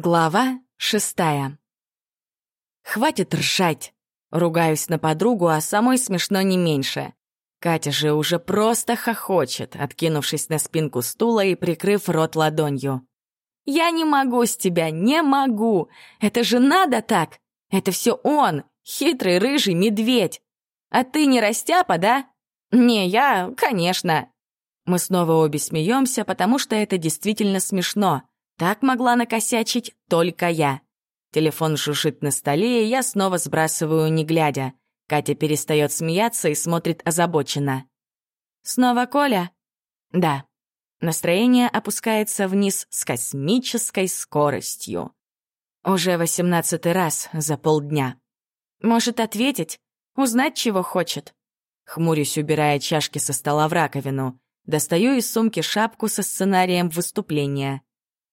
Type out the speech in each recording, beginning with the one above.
Глава шестая. Хватит ржать. Ругаюсь на подругу, а самой смешно не меньше. Катя же уже просто хохочет, откинувшись на спинку стула и прикрыв рот ладонью. «Я не могу с тебя, не могу! Это же надо так! Это все он, хитрый рыжий медведь! А ты не растяпа, да? Не, я, конечно!» Мы снова обе смеемся, потому что это действительно смешно. Так могла накосячить только я. Телефон шушит на столе, и я снова сбрасываю, не глядя. Катя перестает смеяться и смотрит озабоченно. «Снова Коля?» «Да». Настроение опускается вниз с космической скоростью. Уже восемнадцатый раз за полдня. Может ответить? Узнать, чего хочет? Хмурюсь, убирая чашки со стола в раковину. Достаю из сумки шапку со сценарием выступления.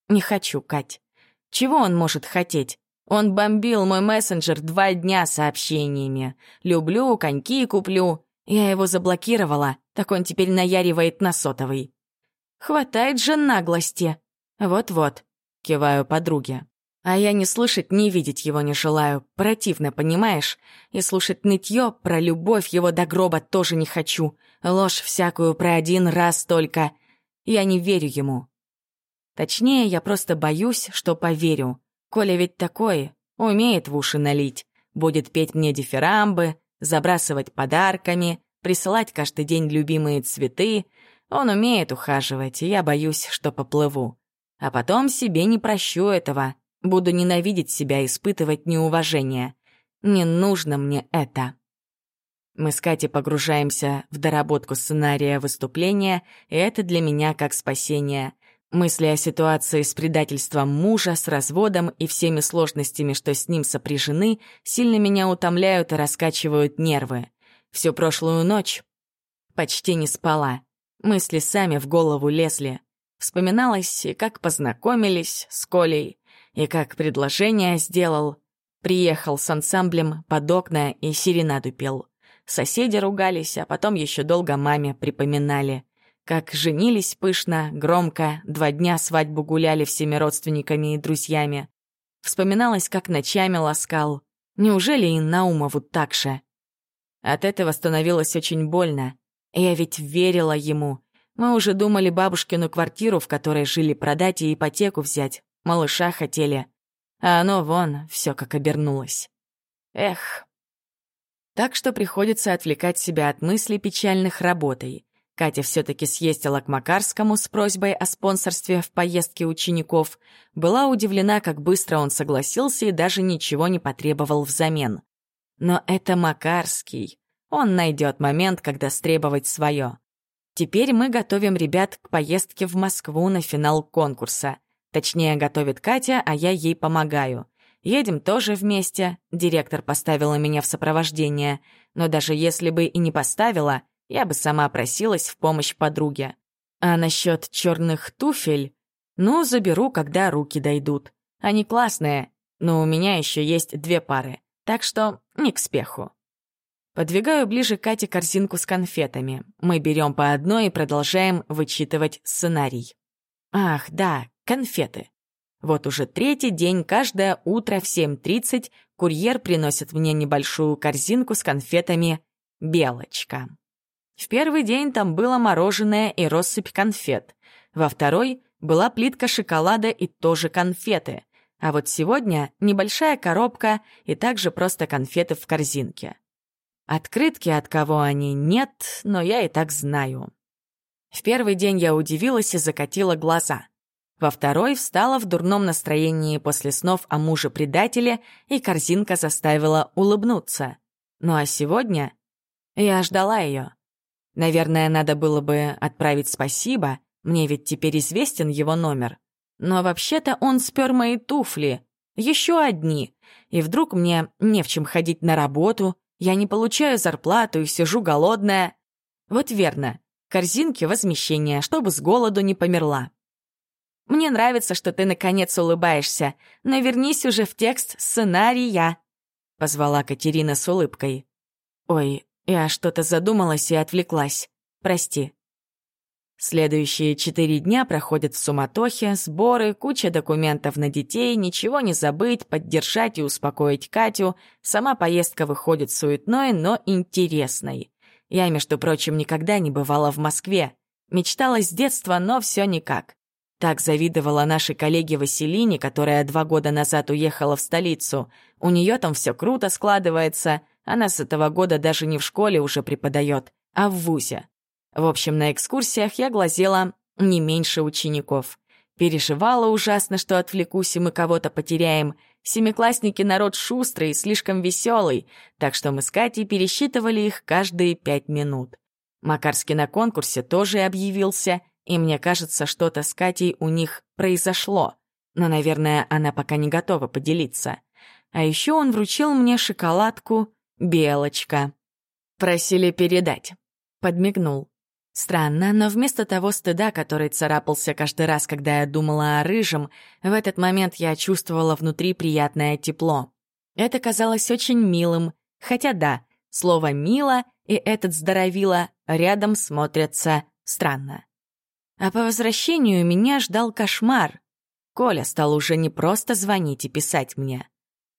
Не хочу, Кать. Чего он может хотеть? Он бомбил мой мессенджер два дня сообщениями. Люблю, коньки куплю. Я его заблокировала, так он теперь наяривает на сотовый. Хватает же наглости. Вот-вот, киваю подруге. А я не слышать, не видеть его не желаю. Противно, понимаешь? И слушать нытье про любовь его до гроба тоже не хочу. Ложь всякую про один раз только. Я не верю ему. Точнее, я просто боюсь, что поверю. Коля ведь такой, умеет в уши налить. Будет петь мне дифирамбы, забрасывать подарками, присылать каждый день любимые цветы. Он умеет ухаживать, и я боюсь, что поплыву. А потом себе не прощу этого. Буду ненавидеть себя, испытывать неуважение. Не нужно мне это. Мы с Катей погружаемся в доработку сценария выступления, и это для меня как спасение — Мысли о ситуации с предательством мужа, с разводом и всеми сложностями, что с ним сопряжены, сильно меня утомляют и раскачивают нервы. Всю прошлую ночь почти не спала. Мысли сами в голову лезли. Вспоминалось, и как познакомились с Колей, и как предложение сделал. Приехал с ансамблем под окна и серенаду пел. Соседи ругались, а потом еще долго маме припоминали. Как женились пышно, громко, два дня свадьбу гуляли всеми родственниками и друзьями. Вспоминалось, как ночами ласкал. Неужели и Наумову так же? От этого становилось очень больно. Я ведь верила ему. Мы уже думали бабушкину квартиру, в которой жили, продать и ипотеку взять. Малыша хотели. А оно вон, все как обернулось. Эх. Так что приходится отвлекать себя от мыслей печальных работой. Катя все-таки съездила к Макарскому с просьбой о спонсорстве в поездке учеников, была удивлена, как быстро он согласился и даже ничего не потребовал взамен. Но это Макарский. Он найдет момент, когда стребовать свое. Теперь мы готовим ребят к поездке в Москву на финал конкурса. Точнее, готовит Катя, а я ей помогаю. Едем тоже вместе. Директор поставила меня в сопровождение. Но даже если бы и не поставила — я бы сама просилась в помощь подруге. А насчет черных туфель, ну, заберу, когда руки дойдут. Они классные, но у меня еще есть две пары, так что не к спеху. Подвигаю ближе Кате корзинку с конфетами. Мы берем по одной и продолжаем вычитывать сценарий. Ах, да, конфеты. Вот уже третий день, каждое утро в 7.30 курьер приносит мне небольшую корзинку с конфетами «Белочка». В первый день там было мороженое и россыпь конфет. Во второй была плитка шоколада и тоже конфеты. А вот сегодня небольшая коробка и также просто конфеты в корзинке. Открытки от кого они нет, но я и так знаю. В первый день я удивилась и закатила глаза. Во второй встала в дурном настроении после снов о муже-предателе, и корзинка заставила улыбнуться. Ну а сегодня я ждала ее. Наверное, надо было бы отправить спасибо, мне ведь теперь известен его номер. Но вообще-то он спер мои туфли, еще одни. И вдруг мне не в чем ходить на работу, я не получаю зарплату и сижу голодная. Вот верно, корзинки возмещения, чтобы с голоду не померла. Мне нравится, что ты наконец улыбаешься, но вернись уже в текст сценария, позвала Катерина с улыбкой. Ой, я что-то задумалась и отвлеклась. Прости. Следующие четыре дня проходят в суматохе, сборы, куча документов на детей, ничего не забыть, поддержать и успокоить Катю. Сама поездка выходит суетной, но интересной. Я, между прочим, никогда не бывала в Москве. Мечтала с детства, но все никак. Так завидовала нашей коллеге Василине, которая два года назад уехала в столицу. У нее там все круто складывается. Она с этого года даже не в школе уже преподает, а в ВУЗе. В общем, на экскурсиях я глазела не меньше учеников. Переживала ужасно, что отвлекусь, и мы кого-то потеряем. Семиклассники народ шустрый и слишком веселый, так что мы с Катей пересчитывали их каждые пять минут. Макарский на конкурсе тоже объявился, и мне кажется, что-то с Катей у них произошло. Но, наверное, она пока не готова поделиться. А еще он вручил мне шоколадку «Белочка». Просили передать. Подмигнул. Странно, но вместо того стыда, который царапался каждый раз, когда я думала о рыжем, в этот момент я чувствовала внутри приятное тепло. Это казалось очень милым, хотя да, слово «мило» и этот здоровило рядом смотрятся странно. А по возвращению меня ждал кошмар. Коля стал уже не просто звонить и писать мне.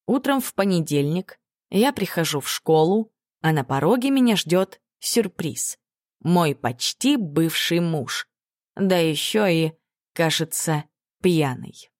Утром в понедельник я прихожу в школу, а на пороге меня ждет сюрприз мой почти бывший муж. Да еще и, кажется, пьяный.